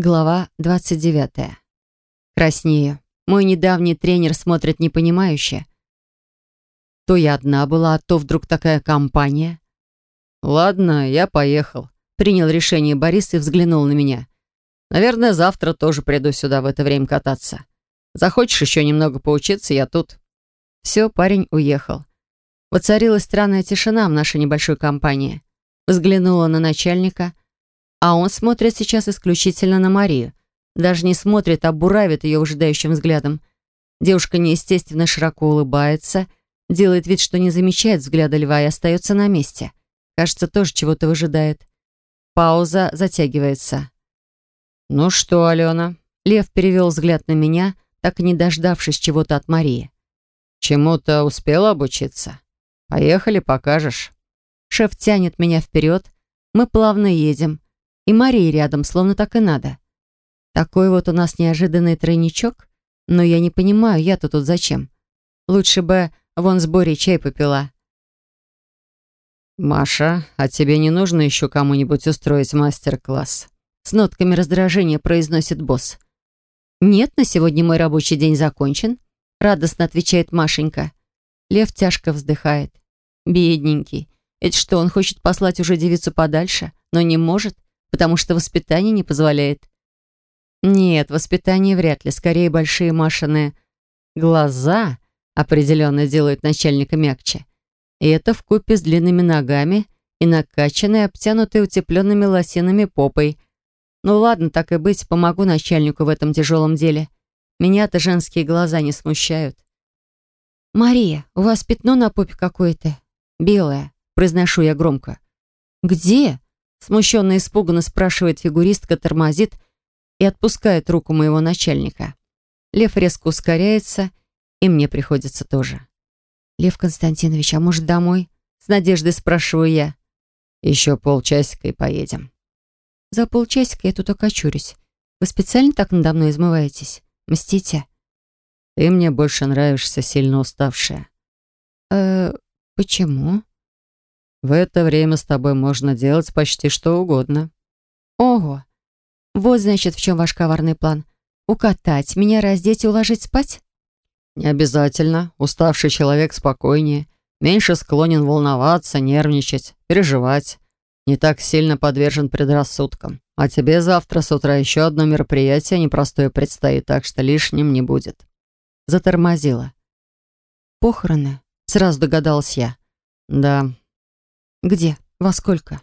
Глава 29. Краснею. Мой недавний тренер смотрит непонимающе. То я одна была, а то вдруг такая компания. «Ладно, я поехал», — принял решение Борис и взглянул на меня. «Наверное, завтра тоже приду сюда в это время кататься. Захочешь еще немного поучиться, я тут». Все, парень уехал. Воцарилась странная тишина в нашей небольшой компании. Взглянула на начальника — а он смотрит сейчас исключительно на Марию. Даже не смотрит, а буравит ее выжидающим взглядом. Девушка неестественно широко улыбается, делает вид, что не замечает взгляда льва и остается на месте. Кажется, тоже чего-то выжидает. Пауза затягивается. «Ну что, Алена?» Лев перевел взгляд на меня, так и не дождавшись чего-то от Марии. «Чему-то успела обучиться? Поехали, покажешь». Шеф тянет меня вперед. Мы плавно едем. И Мария рядом, словно так и надо. Такой вот у нас неожиданный тройничок. Но я не понимаю, я-то тут зачем? Лучше бы вон с Борей чай попила. «Маша, а тебе не нужно еще кому-нибудь устроить мастер-класс?» С нотками раздражения произносит босс. «Нет, на сегодня мой рабочий день закончен», радостно отвечает Машенька. Лев тяжко вздыхает. Бедненький. Это что, он хочет послать уже девицу подальше, но не может? Потому что воспитание не позволяет. Нет, воспитание вряд ли, скорее большие Машины глаза определенно делают начальника мягче. И это в купе с длинными ногами и накачанной, обтянутой утепленными лосинами попой. Ну ладно, так и быть, помогу начальнику в этом тяжелом деле. Меня-то женские глаза не смущают. «Мария, у вас пятно на попе какое-то. Белое», — произношу я громко. «Где?» Смущенно и испуганно спрашивает фигуристка, тормозит и отпускает руку моего начальника. Лев резко ускоряется, и мне приходится тоже. «Лев Константинович, а может, домой?» С надеждой спрашиваю я. «Еще полчасика и поедем». «За полчасика я тут окочурюсь. Вы специально так надо мной измываетесь? Мстите?» «Ты мне больше нравишься, сильно уставшая». «Э, почему?» В это время с тобой можно делать почти что угодно. Ого. Вот, значит, в чем ваш коварный план. Укатать, меня раздеть и уложить спать? Не обязательно. Уставший человек спокойнее, меньше склонен волноваться, нервничать, переживать. Не так сильно подвержен предрассудкам. А тебе завтра с утра еще одно мероприятие непростое предстоит, так что лишним не будет. Затормозила. Похороны? Сразу догадалась я. Да, «Где? Во сколько?»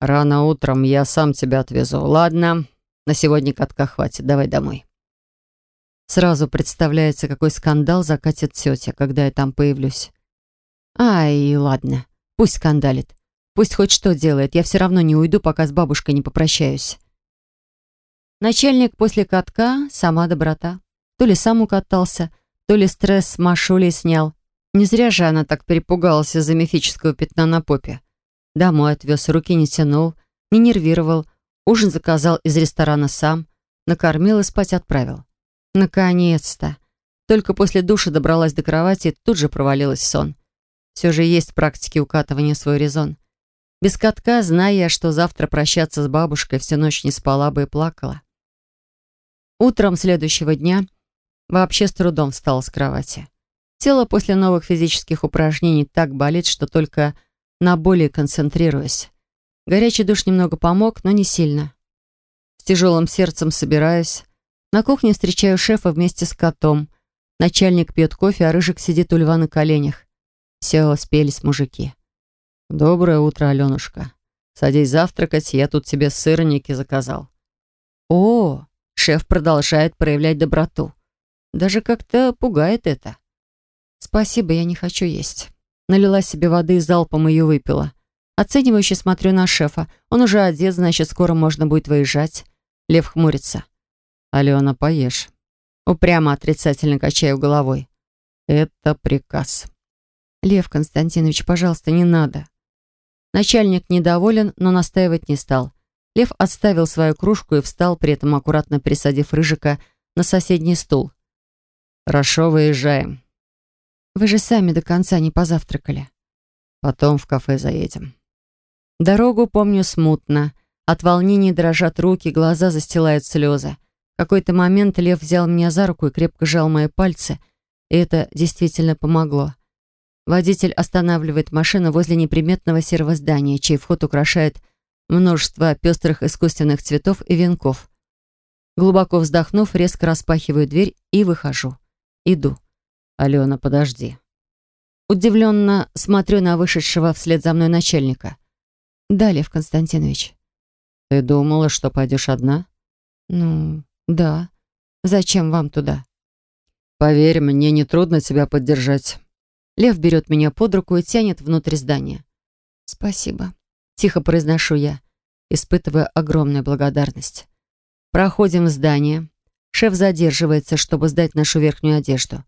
«Рано утром я сам тебя отвезу. Ладно, на сегодня катка хватит. Давай домой». Сразу представляется, какой скандал закатит тетя, когда я там появлюсь. Ай, ладно, пусть скандалит. Пусть хоть что делает, я все равно не уйду, пока с бабушкой не попрощаюсь. Начальник после катка — сама доброта. То ли сам укатался, то ли стресс с Машулей снял. Не зря же она так перепугалась из-за мифического пятна на попе. Домой отвез, руки не тянул, не нервировал, ужин заказал из ресторана сам, накормил и спать отправил. Наконец-то! Только после душа добралась до кровати и тут же провалилась в сон. Все же есть в практике укатывания свой резон. Без катка, зная, что завтра прощаться с бабушкой, всю ночь не спала бы и плакала. Утром следующего дня вообще с трудом встала с кровати. Тело после новых физических упражнений так болит, что только на боли концентрируюсь. Горячий душ немного помог, но не сильно. С тяжелым сердцем собираюсь. На кухне встречаю шефа вместе с котом. Начальник пьет кофе, а Рыжик сидит у льва на коленях. Все, спелись мужики. «Доброе утро, Аленушка. Садись завтракать, я тут тебе сырники заказал». «О!» — шеф продолжает проявлять доброту. Даже как-то пугает это. «Спасибо, я не хочу есть». Налила себе воды и залпом ее выпила. Оценивающе смотрю на шефа. Он уже одет, значит, скоро можно будет выезжать. Лев хмурится. «Алена, поешь». Упрямо отрицательно качаю головой. «Это приказ». «Лев Константинович, пожалуйста, не надо». Начальник недоволен, но настаивать не стал. Лев отставил свою кружку и встал, при этом аккуратно присадив Рыжика на соседний стул. «Хорошо, выезжаем. Вы же сами до конца не позавтракали. Потом в кафе заедем. Дорогу помню смутно. От волнения дрожат руки, глаза застилают слезы. В какой-то момент Лев взял меня за руку и крепко сжал мои пальцы, и это действительно помогло. Водитель останавливает машину возле неприметного серого здания, чей вход украшает множество пестрых искусственных цветов и венков. Глубоко вздохнув, резко распахиваю дверь и выхожу. Иду. «Алена, подожди». Удивленно смотрю на вышедшего вслед за мной начальника. «Да, Лев Константинович». «Ты думала, что пойдешь одна?» «Ну, да. Зачем вам туда?» «Поверь, мне нетрудно тебя поддержать». Лев берет меня под руку и тянет внутрь здания. «Спасибо», — тихо произношу я, испытывая огромную благодарность. Проходим в здание. Шеф задерживается, чтобы сдать нашу верхнюю одежду.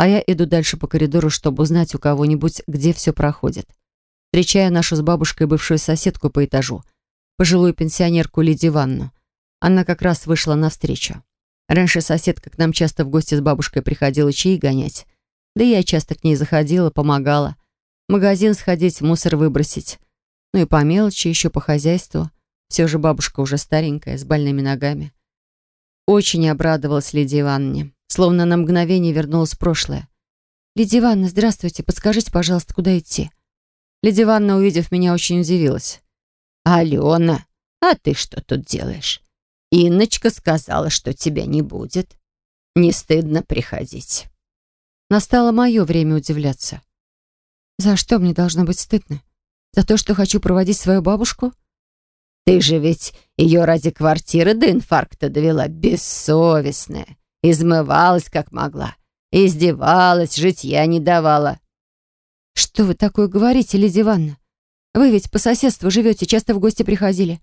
А я иду дальше по коридору, чтобы узнать у кого-нибудь, где все проходит. Встречаю нашу с бабушкой бывшую соседку по этажу, пожилую пенсионерку Лидию Ивановну. Она как раз вышла навстречу. Раньше соседка к нам часто в гости с бабушкой приходила чаи гонять. Да я часто к ней заходила, помогала. В магазин сходить, мусор выбросить. Ну и по мелочи, еще по хозяйству. Все же бабушка уже старенькая, с больными ногами. Очень обрадовалась Лидия Ивановне, словно на мгновение вернулась в прошлое. «Лидия Ивановна, здравствуйте. Подскажите, пожалуйста, куда идти?» Лидия Ивановна, увидев меня, очень удивилась. «Алена, а ты что тут делаешь? Инночка сказала, что тебя не будет. Не стыдно приходить». Настало мое время удивляться. «За что мне должно быть стыдно? За то, что хочу проводить свою бабушку?» «Ты же ведь ее ради квартиры до инфаркта довела бессовестная. Измывалась, как могла. Издевалась, житья не давала. «Что вы такое говорите, Лидия Ивановна? Вы ведь по соседству живете, часто в гости приходили.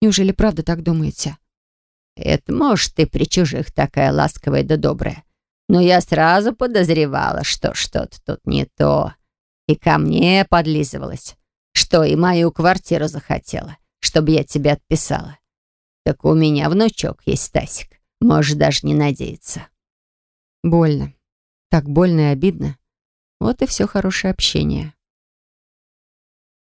Неужели правда так думаете?» «Это, может, ты при чужих такая ласковая да добрая. Но я сразу подозревала, что что-то тут не то. И ко мне подлизывалась, что и мою квартиру захотела, чтобы я тебя отписала. Так у меня внучок есть, Стасик. Можешь даже не надеяться». Больно. Так больно и обидно. Вот и все хорошее общение.